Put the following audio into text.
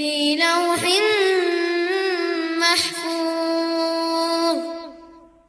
في لوح